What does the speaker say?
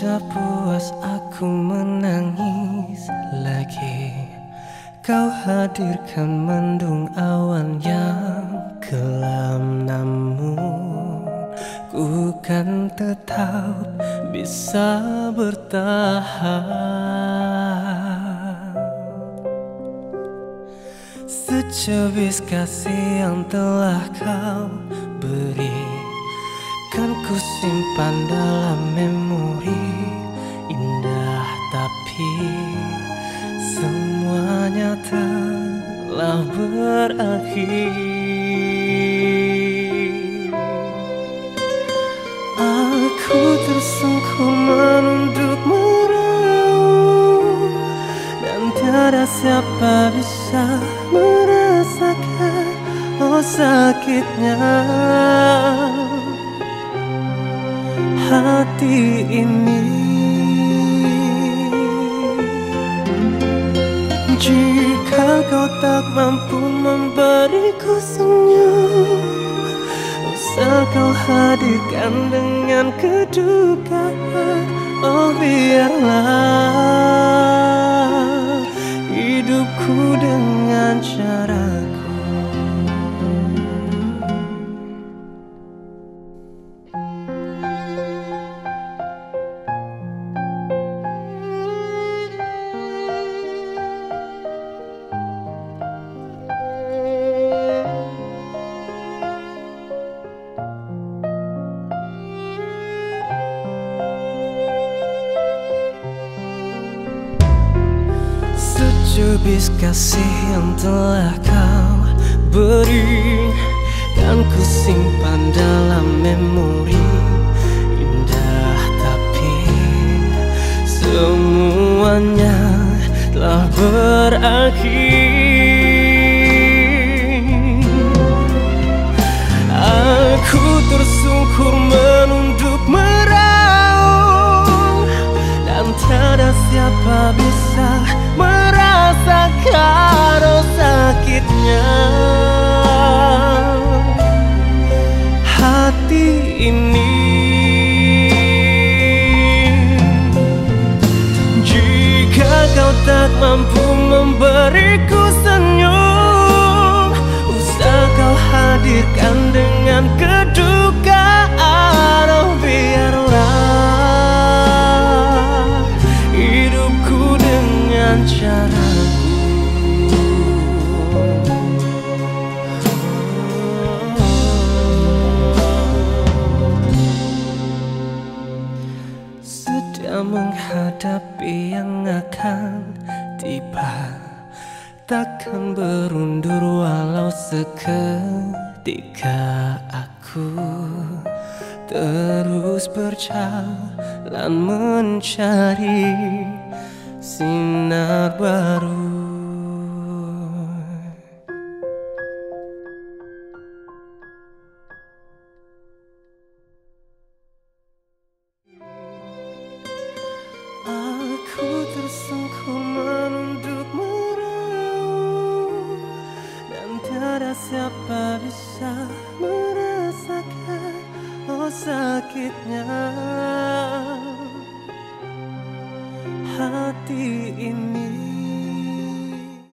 Sudah puas aku menangis lagi. Kau hadirkan mendung awan yang kelam Namun ku kan tetap bisa bertahan. Secebis kasih yang telah kau beri Kan ku simpan dalam memori Indah tapi Semuanya telah berakhir. Aku tersungkur menunduk meraung Dan tiada siapa bisa merasakan Oh sakitnya hati ini. Jika kau tak mampu memberiku senyum Usah kau hadirkan dengan kedukaan. Oh biarlah hidupku dengan caraku Secubis kasih yang telah kau beri Kan ku simpan dalam memori Indah tapi Semuanya telah berakhir. Aku tersungkur menunduk meraung Dan tiada siapa bisa oh sakitnya Hati ini Jika kau tak mampu memberiku senyum Usah kau hadirkan dengan kedukaan Oh biarlah hidupku dengan caraku menghadapi yang akan tiba. Takkan berundur walau seketika aku Terus berjalan mencari sinar baru tiada siapa bisa merasakan Oh sakitnya? Hati ini